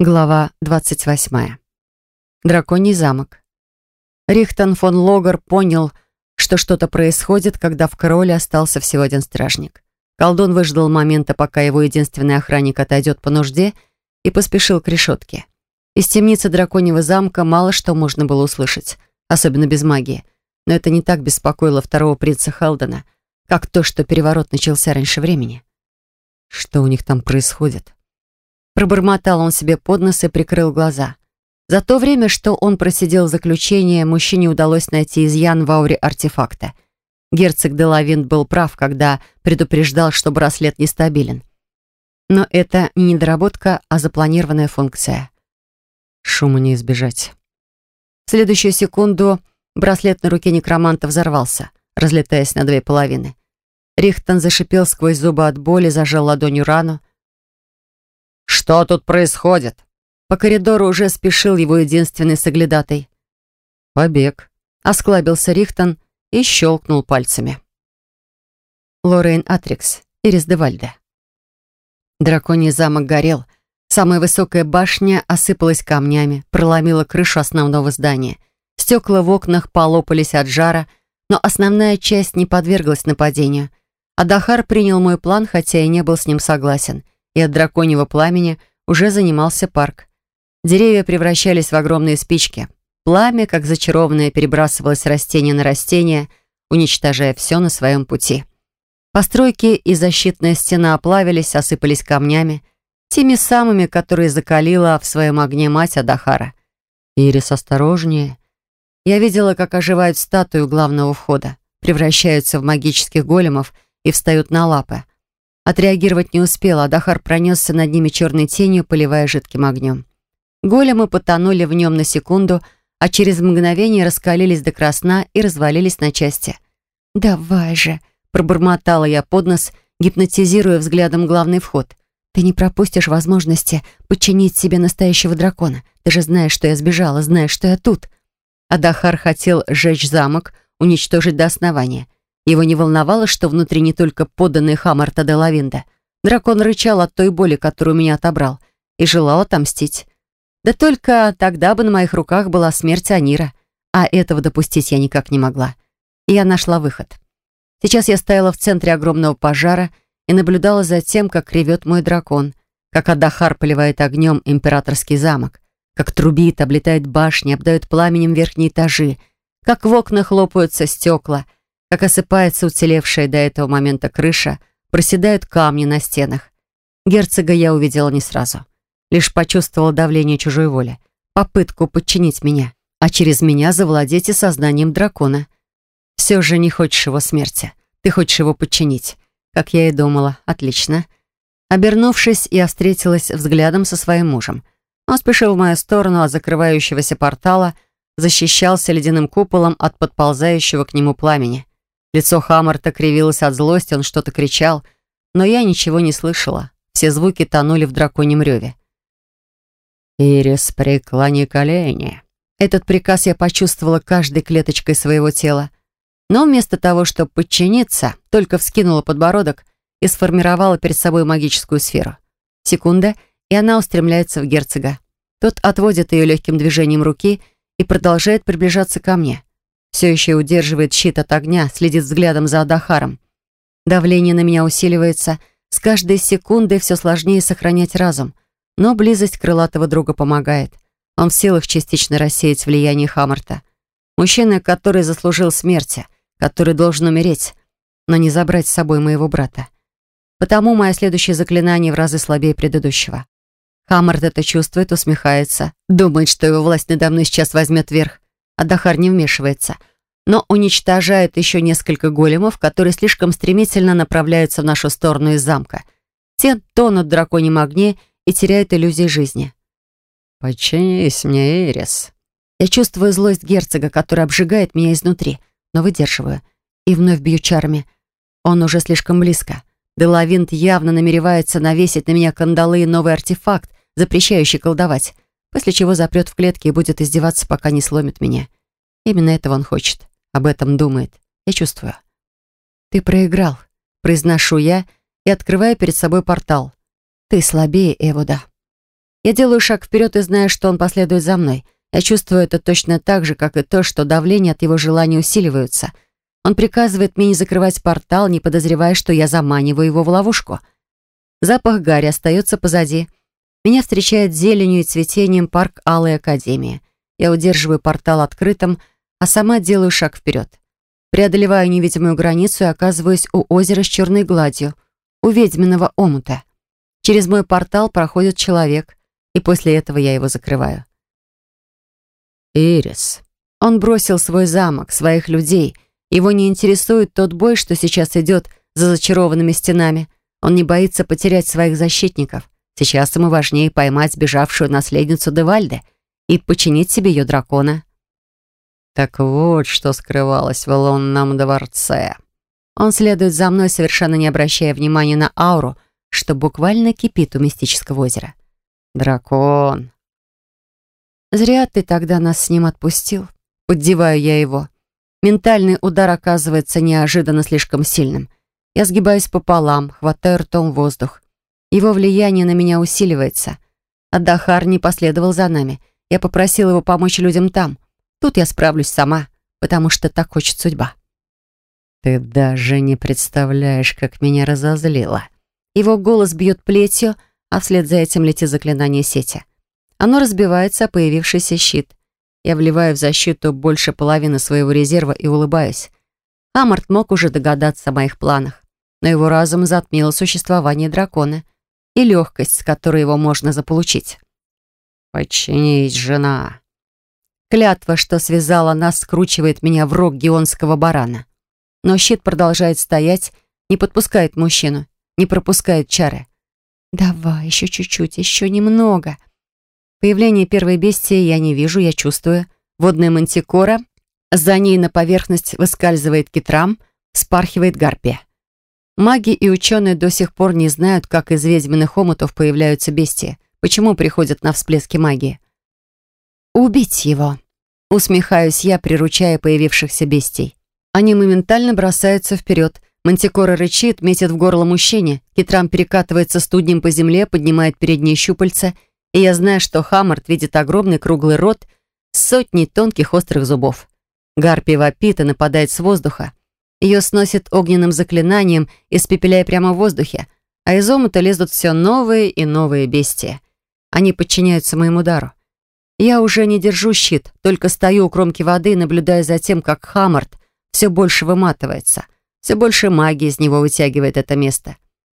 Глава 28. Драконий замок. Рихтон фон Логер понял, что что-то происходит, когда в короле остался всего один стражник. Колдун выждал момента, пока его единственный охранник отойдет по нужде, и поспешил к решетке. Из темницы драконьего замка мало что можно было услышать, особенно без магии. Но это не так беспокоило второго принца Халдена, как то, что переворот начался раньше времени. Что у них там происходит? Пробормотал он себе под нос и прикрыл глаза. За то время, что он просидел в заключении, мужчине удалось найти изъян в ауре артефакта. Герцог Делавинт был прав, когда предупреждал, что браслет нестабилен. Но это не недоработка, а запланированная функция. Шума не избежать. В следующую секунду браслет на руке некроманта взорвался, разлетаясь на две половины. Рихтон зашипел сквозь зубы от боли, зажал ладонью рану, «Что тут происходит?» По коридору уже спешил его единственный соглядатый. «Побег», — осклабился Рихтон и щелкнул пальцами. Лоррейн Атрикс, Ирис де Вальде. Драконий замок горел. Самая высокая башня осыпалась камнями, проломила крышу основного здания. Стекла в окнах полопались от жара, но основная часть не подверглась нападению. Адахар принял мой план, хотя и не был с ним согласен — и от драконьего пламени уже занимался парк. Деревья превращались в огромные спички. Пламя, как зачарованное, перебрасывалось растение на растение, уничтожая все на своем пути. Постройки и защитная стена оплавились, осыпались камнями, теми самыми, которые закалила в своем огне мать Адахара. «Ирис, осторожнее!» Я видела, как оживают статуи у главного входа, превращаются в магических големов и встают на лапы. Отреагировать не успела, а Дахар пронесся над ними черной тенью, поливая жидким огнем. Големы потонули в нем на секунду, а через мгновение раскалились до красна и развалились на части. «Давай же!» — пробормотала я под нос, гипнотизируя взглядом главный вход. «Ты не пропустишь возможности подчинить себе настоящего дракона. Ты же знаешь, что я сбежала, знаешь, что я тут». Адахар хотел сжечь замок, уничтожить до основания. Его не волновало, что внутри не только подданный Хаммарта де Лавинда. Дракон рычал от той боли, которую меня отобрал, и желал отомстить. Да только тогда бы на моих руках была смерть Анира, а этого допустить я никак не могла. И я нашла выход. Сейчас я стояла в центре огромного пожара и наблюдала за тем, как ревет мой дракон, как Адахар поливает огнем императорский замок, как трубит, облетает башни, обдает пламенем верхние этажи, как в окнах лопаются стекла — как осыпается уцелевшая до этого момента крыша, проседают камни на стенах. Герцога я увидела не сразу. Лишь почувствовала давление чужой воли, попытку подчинить меня, а через меня завладеть и сознанием дракона. Все же не хочешь его смерти. Ты хочешь его подчинить. Как я и думала. Отлично. Обернувшись, я встретилась взглядом со своим мужем. Он спешил в мою сторону от закрывающегося портала, защищался ледяным куполом от подползающего к нему пламени. Лицо Хаммарта кривилось от злости, он что-то кричал, но я ничего не слышала. Все звуки тонули в драконьем реве. «Ирис, преклони колени». Этот приказ я почувствовала каждой клеточкой своего тела. Но вместо того, чтобы подчиниться, только вскинула подбородок и сформировала перед собой магическую сферу. Секунда, и она устремляется в герцога. Тот отводит ее легким движением руки и продолжает приближаться ко мне все еще удерживает щит от огня, следит взглядом за Адахаром. Давление на меня усиливается, с каждой секундой все сложнее сохранять разум, но близость крылатого друга помогает. Он в силах частично рассеять влияние Хаммарта. Мужчина, который заслужил смерти, который должен умереть, но не забрать с собой моего брата. Потому мое следующее заклинание в разы слабее предыдущего. Хаммарт это чувствует, усмехается, думает, что его власть надо мной сейчас возьмет верх, а Дахар не вмешивается, но уничтожает еще несколько големов, которые слишком стремительно направляются в нашу сторону из замка. Те тонут в драконьем огне и теряют иллюзии жизни. «Подчинись мне, Эрис». Я чувствую злость герцога, который обжигает меня изнутри, но выдерживаю. И вновь бью чарами. Он уже слишком близко. Делавинт явно намеревается навесить на меня кандалы и новый артефакт, запрещающий колдовать после чего запрет в клетке и будет издеваться, пока не сломит меня. Именно этого он хочет, об этом думает. Я чувствую. «Ты проиграл», — произношу я и открываю перед собой портал. «Ты слабее Эвуда». Я делаю шаг вперед и знаю, что он последует за мной. Я чувствую это точно так же, как и то, что давление от его желания усиливается. Он приказывает мне не закрывать портал, не подозревая, что я заманиваю его в ловушку. Запах гари остается позади. Меня встречает зеленью и цветением парк Алой Академии. Я удерживаю портал открытым, а сама делаю шаг вперед. Преодолеваю невидимую границу и оказываюсь у озера с черной гладью, у ведьминого омута. Через мой портал проходит человек, и после этого я его закрываю. Ирис. Он бросил свой замок, своих людей. Его не интересует тот бой, что сейчас идет за зачарованными стенами. Он не боится потерять своих защитников. Сейчас ему важнее поймать сбежавшую наследницу Девальде и починить себе ее дракона. Так вот, что скрывалось в лунном дворце. Он следует за мной, совершенно не обращая внимания на ауру, что буквально кипит у мистического озера. Дракон. Зря ты тогда нас с ним отпустил. Поддеваю я его. Ментальный удар оказывается неожиданно слишком сильным. Я сгибаюсь пополам, хватаю ртом воздух. Его влияние на меня усиливается. Адахар не последовал за нами. Я попросил его помочь людям там. Тут я справлюсь сама, потому что так хочет судьба. Ты даже не представляешь, как меня разозлила. Его голос бьет плетью, а вслед за этим летит заклинание сети. Оно разбивается о появившийся щит. Я вливаю в защиту больше половины своего резерва и улыбаюсь. Амарт мог уже догадаться о моих планах, но его разум затмило существование дракона и легкость, с которой его можно заполучить. «Подчинись, жена!» Клятва, что связала нас, скручивает меня в рог геонского барана. Но щит продолжает стоять, не подпускает мужчину, не пропускает чары. «Давай, еще чуть-чуть, еще немного!» Появление первой бестии я не вижу, я чувствую. Водная мантикора. За ней на поверхность выскальзывает китрам, спархивает гарпия. Маги и ученые до сих пор не знают, как из ведьминых омутов появляются бестии, почему приходят на всплески магии. «Убить его!» Усмехаюсь я, приручая появившихся бестий. Они моментально бросаются вперед. Мантикора рычит, метит в горло мужчине. Китрам перекатывается студнем по земле, поднимает передние щупальца — и я знаю, что Хаммард видит огромный круглый рот с сотней тонких острых зубов. Гарпия вопит и нападает с воздуха. Ее сносит огненным заклинанием, испепеляя прямо в воздухе, а из омута лезут все новые и новые бестии. Они подчиняются моему дару. Я уже не держу щит, только стою у кромки воды, наблюдая за тем, как Хаммард все больше выматывается, все больше магии из него вытягивает это место.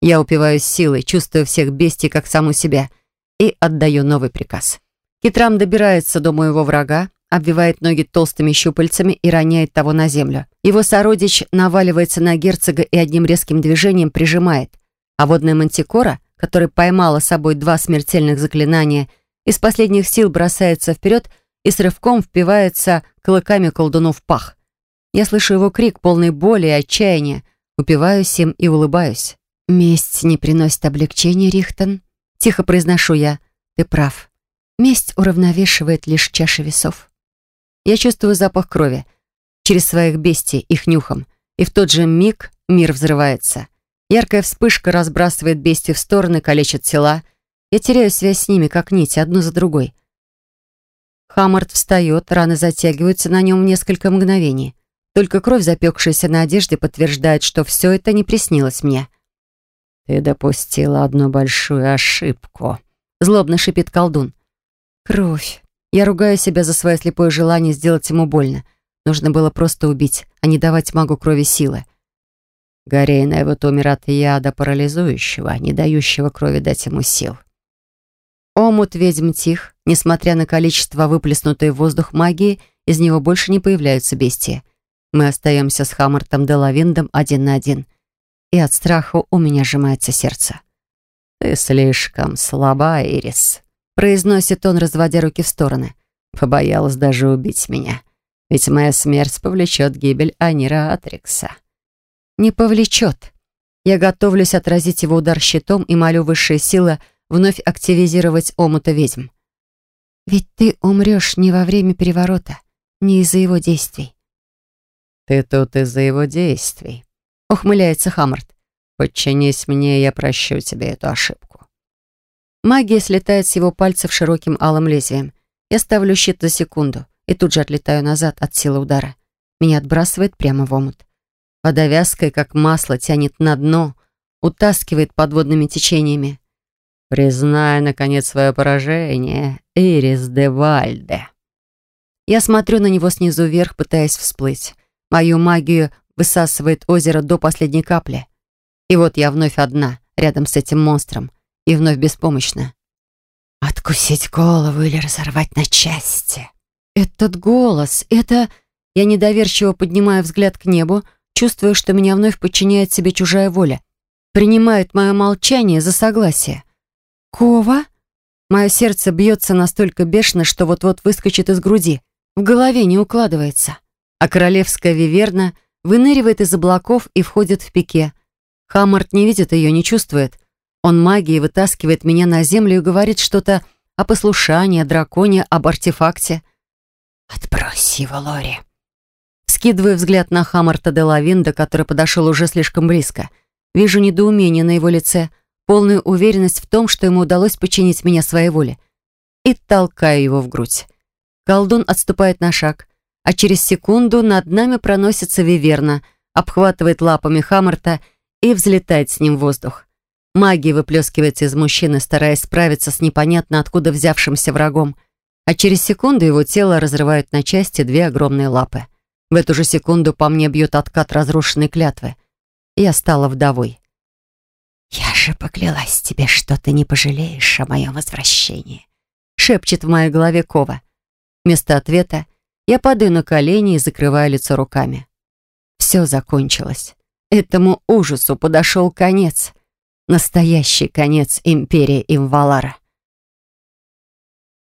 Я упиваюсь силой, чувствую всех бестий, как саму себя — и отдаю новый приказ. Китрам добирается до моего врага, обвивает ноги толстыми щупальцами и роняет того на землю. Его сородич наваливается на герцога и одним резким движением прижимает. А водная мантикора, которая поймала собой два смертельных заклинания, из последних сил бросается вперед и с рывком впивается клыками колдуну в пах. Я слышу его крик, полный боли и отчаяния, упиваюсь им и улыбаюсь. «Месть не приносит облегчения, Рихтон», Тихо произношу я. Ты прав. Месть уравновешивает лишь чаши весов. Я чувствую запах крови. Через своих бестий, их нюхом. И в тот же миг мир взрывается. Яркая вспышка разбрасывает бестий в стороны, калечит тела. Я теряю связь с ними, как нити, одну за другой. Хаммард встает, раны затягиваются на нем несколько мгновений. Только кровь, запекшаяся на одежде, подтверждает, что все это не приснилось мне. «Ты допустила одну большую ошибку», — злобно шипит колдун. «Кровь. Я ругаю себя за свое слепое желание сделать ему больно. Нужно было просто убить, а не давать магу крови силы». Горейная вот умер от яда парализующего, не дающего крови дать ему сил. Омут ведьм тих. Несмотря на количество выплеснутой в воздух магии, из него больше не появляются бестии. Мы остаемся с Хаммартом Делавиндом один на один — и от страха у меня сжимается сердце. «Ты слишком слаба, Ирис», — произносит он, разводя руки в стороны. «Побоялась даже убить меня, ведь моя смерть повлечет гибель Анира Атрикса». «Не повлечет. Я готовлюсь отразить его удар щитом и молю высшие силы вновь активизировать омута ведьм. Ведь ты умрешь не во время переворота, не из-за его действий». «Ты тут из-за его действий», ухмыляется Хаммард. «Подчинись мне, я прощу тебе эту ошибку». Магия слетает с его пальцев широким алым лезвием. Я ставлю щит за секунду и тут же отлетаю назад от силы удара. Меня отбрасывает прямо в омут. Вода вязкая, как масло, тянет на дно, утаскивает подводными течениями. «Признай, наконец, свое поражение, Ирис де Вальде». Я смотрю на него снизу вверх, пытаясь всплыть. Мою магию высасывает озеро до последней капли. И вот я вновь одна, рядом с этим монстром, и вновь беспомощна. «Откусить голову или разорвать на части?» Этот голос, это... Я недоверчиво поднимаю взгляд к небу, чувствуя, что меня вновь подчиняет себе чужая воля. Принимает мое молчание за согласие. «Кова?» Мое сердце бьется настолько бешено, что вот-вот выскочит из груди. В голове не укладывается. А королевская виверна выныривает из облаков и входит в пике. Хаммарт не видит ее, не чувствует. Он магией вытаскивает меня на землю и говорит что-то о послушании, о драконе, об артефакте. «Отбрось его, Лори!» Скидываю взгляд на Хаммарта де Лавинда, который подошел уже слишком близко. Вижу недоумение на его лице, полную уверенность в том, что ему удалось починить меня своей воле. И толкаю его в грудь. Колдун отступает на шаг, а через секунду над нами проносится Виверна, обхватывает лапами Хаммарта и взлетает с ним в воздух. Магия выплескивается из мужчины, стараясь справиться с непонятно откуда взявшимся врагом. А через секунду его тело разрывают на части две огромные лапы. В эту же секунду по мне бьет откат разрушенной клятвы. Я стала вдовой. «Я же поклялась тебе, что ты не пожалеешь о моем возвращении», шепчет в моей голове Кова. Вместо ответа я падаю на колени и закрываю лицо руками. Все закончилось. Этому ужасу подошел конец. Настоящий конец империи Имвалара.